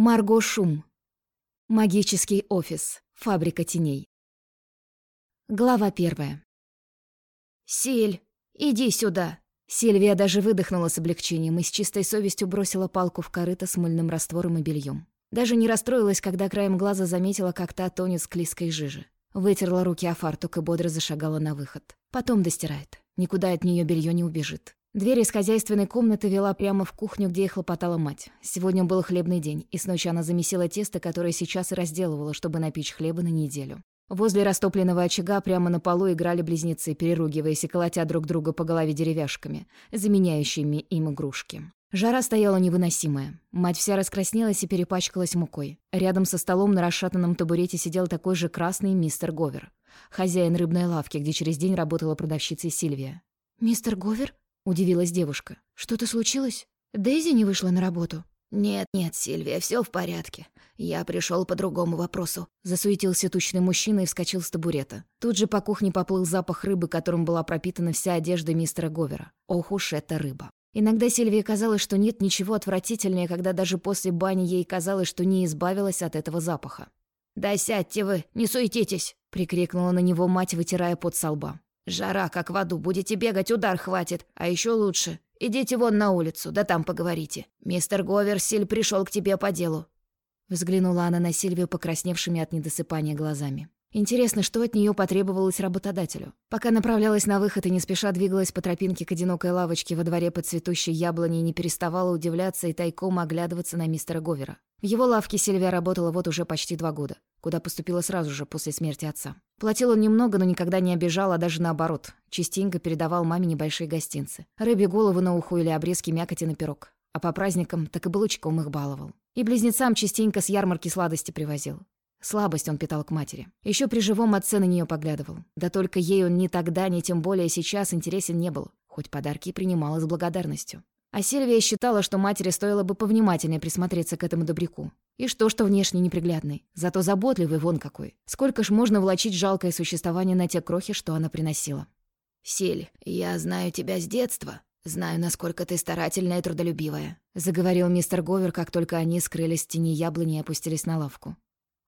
Марго Шум. Магический офис. Фабрика теней. Глава первая. «Силь, иди сюда!» Сильвия даже выдохнула с облегчением и с чистой совестью бросила палку в корыто с мыльным раствором и бельем. Даже не расстроилась, когда краем глаза заметила, как та тонет с клейской жижи. Вытерла руки о фартук и бодро зашагала на выход. Потом достирает. Никуда от нее белье не убежит. Дверь из хозяйственной комнаты вела прямо в кухню, где и хлопотала мать. Сегодня был хлебный день, и с ночи она замесила тесто, которое сейчас и разделывала, чтобы напечь хлеба на неделю. Возле растопленного очага прямо на полу играли близнецы, переругиваясь и колотя друг друга по голове деревяшками, заменяющими им игрушки. Жара стояла невыносимая. Мать вся раскраснелась и перепачкалась мукой. Рядом со столом на расшатанном табурете сидел такой же красный мистер Говер, хозяин рыбной лавки, где через день работала продавщицей Сильвия. «Мистер Говер?» Удивилась девушка. «Что-то случилось? Дейзи не вышла на работу?» «Нет, нет, Сильвия, все в порядке. Я пришел по другому вопросу». Засуетился тучный мужчина и вскочил с табурета. Тут же по кухне поплыл запах рыбы, которым была пропитана вся одежда мистера Говера. Ох уж эта рыба. Иногда Сильвии казалось, что нет ничего отвратительнее, когда даже после бани ей казалось, что не избавилась от этого запаха. «Да сядьте вы, не суетитесь!» — прикрикнула на него мать, вытирая пот со лба. Жара, как в аду, будете бегать, удар хватит. А еще лучше, идите вон на улицу, да там поговорите. Мистер Говерсиль пришел к тебе по делу». Взглянула она на Сильвию покрасневшими от недосыпания глазами. Интересно, что от нее потребовалось работодателю. Пока направлялась на выход и не спеша двигалась по тропинке к одинокой лавочке во дворе под цветущей яблоней, не переставала удивляться и тайком оглядываться на мистера Говера. В его лавке Сильвия работала вот уже почти два года, куда поступила сразу же после смерти отца. Платил он немного, но никогда не обижал, а даже наоборот. Частенько передавал маме небольшие гостинцы. Рыбе голову на уху или обрезки мякоти на пирог. А по праздникам так и булочком их баловал. И близнецам частенько с ярмарки сладости привозил. Слабость он питал к матери. Еще при живом отце на нее поглядывал. Да только ей он ни тогда, ни тем более сейчас интересен не был, хоть подарки принимала с благодарностью. А Сильвия считала, что матери стоило бы повнимательнее присмотреться к этому добряку. И что, что внешне неприглядный, зато заботливый вон какой. Сколько ж можно влачить жалкое существование на те крохи, что она приносила. «Силь, я знаю тебя с детства. Знаю, насколько ты старательная и трудолюбивая», — заговорил мистер Говер, как только они скрылись в тени яблони и опустились на лавку.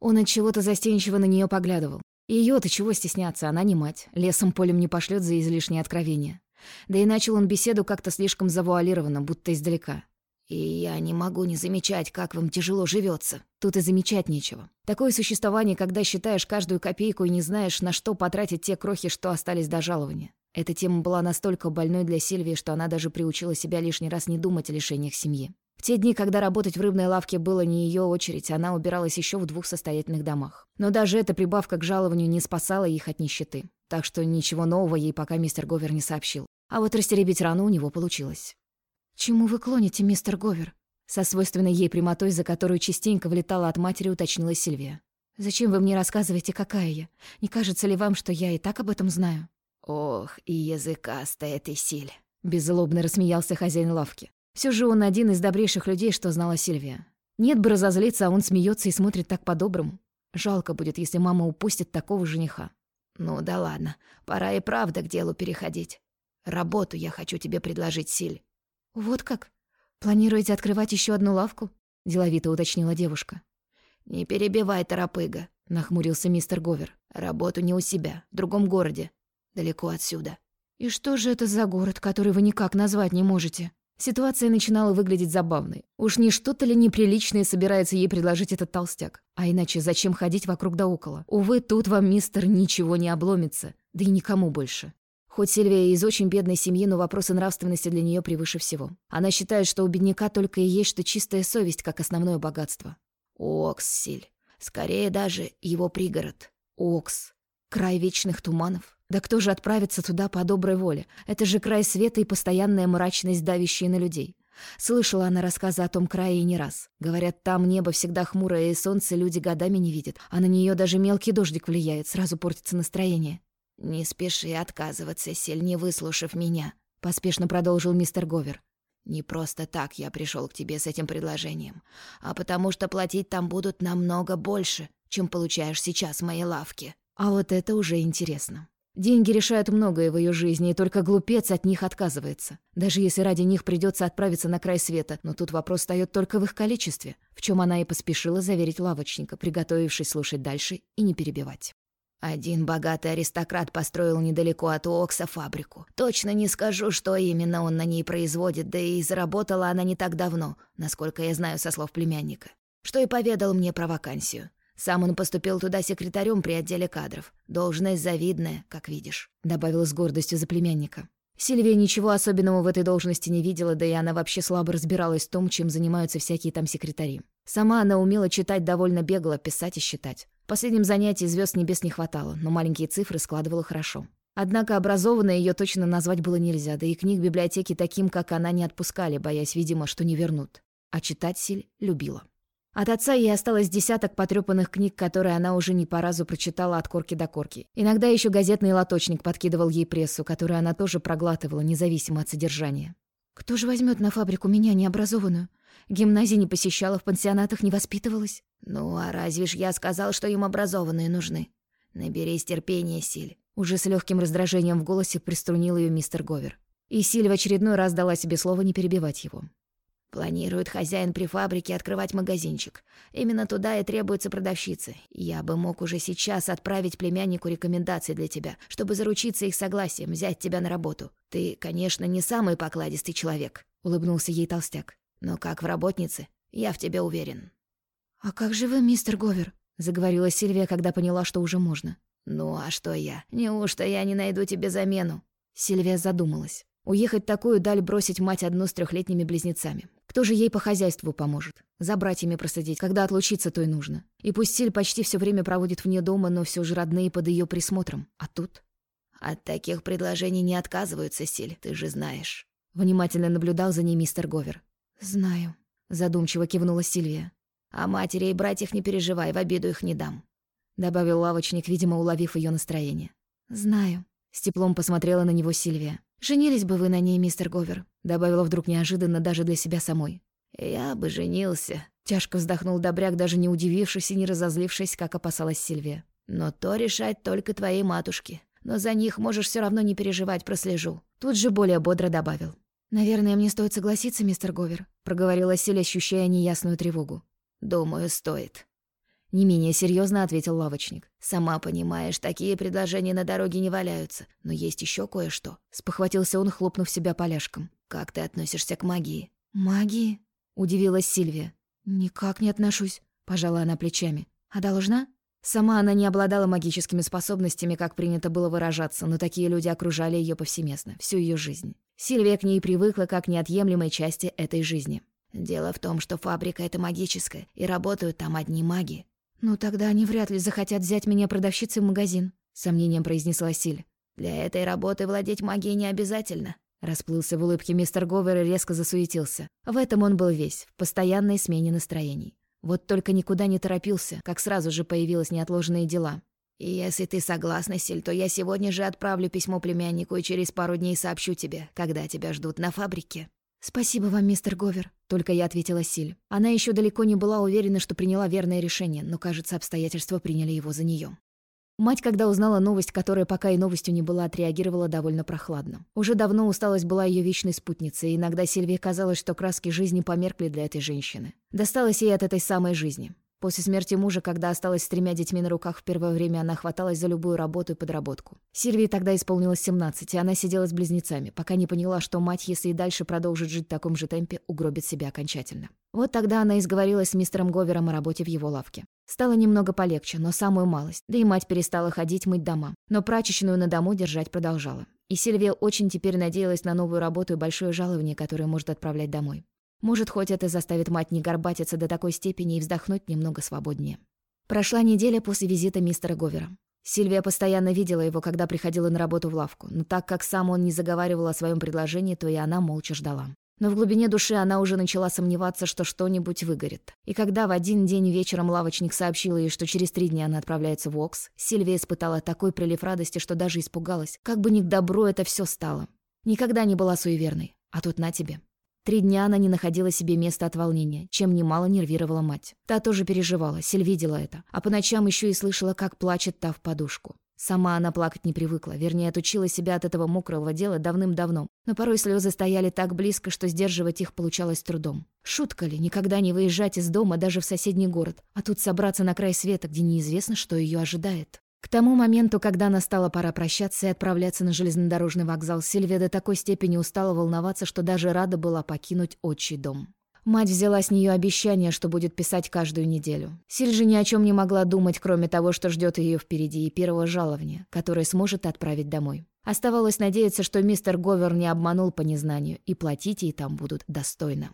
Он от чего-то застенчиво на нее поглядывал. Ее-то чего стесняться, она не мать. Лесом полем не пошлет за излишнее откровение. Да и начал он беседу как-то слишком завуалированно, будто издалека. «И я не могу не замечать, как вам тяжело живется. Тут и замечать нечего. Такое существование, когда считаешь каждую копейку и не знаешь, на что потратить те крохи, что остались до жалования. Эта тема была настолько больной для Сильвии, что она даже приучила себя лишний раз не думать о лишениях семьи. В те дни, когда работать в рыбной лавке было не ее очередь, она убиралась еще в двух состоятельных домах. Но даже эта прибавка к жалованию не спасала их от нищеты. Так что ничего нового ей пока мистер Говер не сообщил. А вот растеребить рану у него получилось. «Чему вы клоните, мистер Говер?» Со свойственной ей прямотой, за которую частенько влетала от матери, уточнила Сильвия. «Зачем вы мне рассказываете, какая я? Не кажется ли вам, что я и так об этом знаю?» «Ох, и языкастая ты, Силь!» Беззлобно рассмеялся хозяин лавки. Все же он один из добрейших людей, что знала Сильвия. Нет бы разозлиться, а он смеется и смотрит так по-доброму. Жалко будет, если мама упустит такого жениха. Ну да ладно, пора и правда к делу переходить. Работу я хочу тебе предложить, Силь. Вот как? Планируете открывать еще одну лавку? Деловито уточнила девушка. Не перебивай, торопыга, нахмурился мистер Говер. Работу не у себя, в другом городе, далеко отсюда. И что же это за город, который вы никак назвать не можете? Ситуация начинала выглядеть забавной. Уж не что-то ли неприличное собирается ей предложить этот толстяк? А иначе зачем ходить вокруг да около? Увы, тут вам, мистер, ничего не обломится. Да и никому больше. Хоть Сильвия из очень бедной семьи, но вопросы нравственности для нее превыше всего. Она считает, что у бедняка только и есть что чистая совесть, как основное богатство. Окс, Силь. Скорее даже его пригород. Окс. Край вечных туманов. Да кто же отправится туда по доброй воле? Это же край света и постоянная мрачность, давящая на людей. Слышала она рассказы о том крае и не раз. Говорят, там небо всегда хмурое, и солнце люди годами не видят, а на нее даже мелкий дождик влияет, сразу портится настроение. «Не спеши отказываться, Сель, не выслушав меня», — поспешно продолжил мистер Говер. «Не просто так я пришел к тебе с этим предложением, а потому что платить там будут намного больше, чем получаешь сейчас в моей лавке». А вот это уже интересно. Деньги решают многое в ее жизни, и только глупец от них отказывается. Даже если ради них придется отправиться на край света, но тут вопрос встает только в их количестве. в чем она и поспешила заверить лавочника, приготовившись слушать дальше и не перебивать. Один богатый аристократ построил недалеко от Уокса фабрику. Точно не скажу, что именно он на ней производит, да и заработала она не так давно, насколько я знаю со слов племянника. Что и поведал мне про вакансию. Сам он поступил туда секретарем при отделе кадров. Должность завидная, как видишь», — добавил с гордостью за племянника. Сильвия ничего особенного в этой должности не видела, да и она вообще слабо разбиралась в том, чем занимаются всякие там секретари. Сама она умела читать довольно бегло, писать и считать. В последнем занятии звезд небес не хватало, но маленькие цифры складывала хорошо. Однако образованной ее точно назвать было нельзя, да и книг в библиотеке таким, как она, не отпускали, боясь, видимо, что не вернут. А читать Силь любила. От отца ей осталось десяток потрёпанных книг, которые она уже не по разу прочитала от корки до корки. Иногда еще газетный лоточник подкидывал ей прессу, которую она тоже проглатывала, независимо от содержания. «Кто же возьмет на фабрику меня, необразованную? Гимназии не посещала, в пансионатах не воспитывалась?» «Ну, а разве ж я сказал, что им образованные нужны? Наберись терпения, Силь». Уже с легким раздражением в голосе приструнил ее мистер Говер. И Силь в очередной раз дала себе слово не перебивать его. Планирует хозяин при фабрике открывать магазинчик. Именно туда и требуется продавщицы. Я бы мог уже сейчас отправить племяннику рекомендации для тебя, чтобы заручиться их согласием взять тебя на работу. Ты, конечно, не самый покладистый человек, улыбнулся ей толстяк. Но как в работнице, я в тебе уверен. А как же вы, мистер Говер? заговорила Сильвия, когда поняла, что уже можно. Ну а что я? Неужто я не найду тебе замену? Сильвия задумалась. Уехать такую даль бросить мать одну с трехлетними близнецами. Кто же ей по хозяйству поможет? За братьями просадить, когда отлучиться то и нужно. И пусть Силь почти все время проводит вне дома, но все же родные под ее присмотром. А тут? От таких предложений не отказываются, Силь, ты же знаешь. Внимательно наблюдал за ней мистер Говер. «Знаю», — задумчиво кивнула Сильвия. «А матери и братьев не переживай, в обиду их не дам», — добавил лавочник, видимо, уловив ее настроение. «Знаю», — с теплом посмотрела на него Сильвия. «Женились бы вы на ней, мистер Говер», — добавила вдруг неожиданно даже для себя самой. «Я бы женился», — тяжко вздохнул Добряк, даже не удивившись и не разозлившись, как опасалась Сильвия. «Но то решать только твоей матушке. Но за них можешь все равно не переживать, прослежу». Тут же более бодро добавил. «Наверное, мне стоит согласиться, мистер Говер», — проговорила Силь, ощущая неясную тревогу. «Думаю, стоит», не менее серьезно ответил лавочник. «Сама понимаешь, такие предложения на дороге не валяются. Но есть еще кое-что». Спохватился он, хлопнув себя поляшком. «Как ты относишься к магии?» «Магии?» — удивилась Сильвия. «Никак не отношусь», — пожала она плечами. «А должна?» Сама она не обладала магическими способностями, как принято было выражаться, но такие люди окружали ее повсеместно, всю ее жизнь. Сильвия к ней привыкла как неотъемлемой части этой жизни. «Дело в том, что фабрика — это магическая, и работают там одни маги. «Ну тогда они вряд ли захотят взять меня продавщицей в магазин», — сомнением произнесла Силь. «Для этой работы владеть магией не обязательно», Расплылся в улыбке мистер Говер и резко засуетился. В этом он был весь, в постоянной смене настроений. Вот только никуда не торопился, как сразу же появились неотложные дела. «И если ты согласна, Силь, то я сегодня же отправлю письмо племяннику и через пару дней сообщу тебе, когда тебя ждут на фабрике». «Спасибо вам, мистер Говер», — только я ответила Силь. Она еще далеко не была уверена, что приняла верное решение, но, кажется, обстоятельства приняли его за нее. Мать, когда узнала новость, которая пока и новостью не была, отреагировала довольно прохладно. Уже давно усталость была ее вечной спутницей, и иногда Сильвии казалось, что краски жизни померкли для этой женщины. Досталось ей от этой самой жизни. После смерти мужа, когда осталась с тремя детьми на руках в первое время, она хваталась за любую работу и подработку. Сильвии тогда исполнилось 17, и она сидела с близнецами, пока не поняла, что мать, если и дальше продолжит жить в таком же темпе, угробит себя окончательно. Вот тогда она изговорилась с мистером Говером о работе в его лавке. Стало немного полегче, но самую малость. Да и мать перестала ходить мыть дома. Но прачечную на дому держать продолжала. И Сильвия очень теперь надеялась на новую работу и большое жалование, которое может отправлять домой. Может, хоть это заставит мать не горбатиться до такой степени и вздохнуть немного свободнее. Прошла неделя после визита мистера Говера. Сильвия постоянно видела его, когда приходила на работу в лавку, но так как сам он не заговаривал о своем предложении, то и она молча ждала. Но в глубине души она уже начала сомневаться, что что-нибудь выгорит. И когда в один день вечером лавочник сообщил ей, что через три дня она отправляется в Окс, Сильвия испытала такой прилив радости, что даже испугалась, как бы ни к добру это все стало. Никогда не была суеверной, а тут на тебе. Три дня она не находила себе места от волнения, чем немало нервировала мать. Та тоже переживала, Силь видела это, а по ночам еще и слышала, как плачет та в подушку. Сама она плакать не привыкла, вернее, отучила себя от этого мокрого дела давным-давно. Но порой слезы стояли так близко, что сдерживать их получалось трудом. Шутка ли, никогда не выезжать из дома даже в соседний город, а тут собраться на край света, где неизвестно, что ее ожидает. К тому моменту, когда настала пора прощаться и отправляться на железнодорожный вокзал, Сильвия до такой степени устала волноваться, что даже рада была покинуть отчий дом. Мать взяла с нее обещание, что будет писать каждую неделю. Силь же ни о чем не могла думать, кроме того, что ждет ее впереди, и первого жалования, которое сможет отправить домой. Оставалось надеяться, что мистер Говер не обманул по незнанию, и платить ей там будут достойно.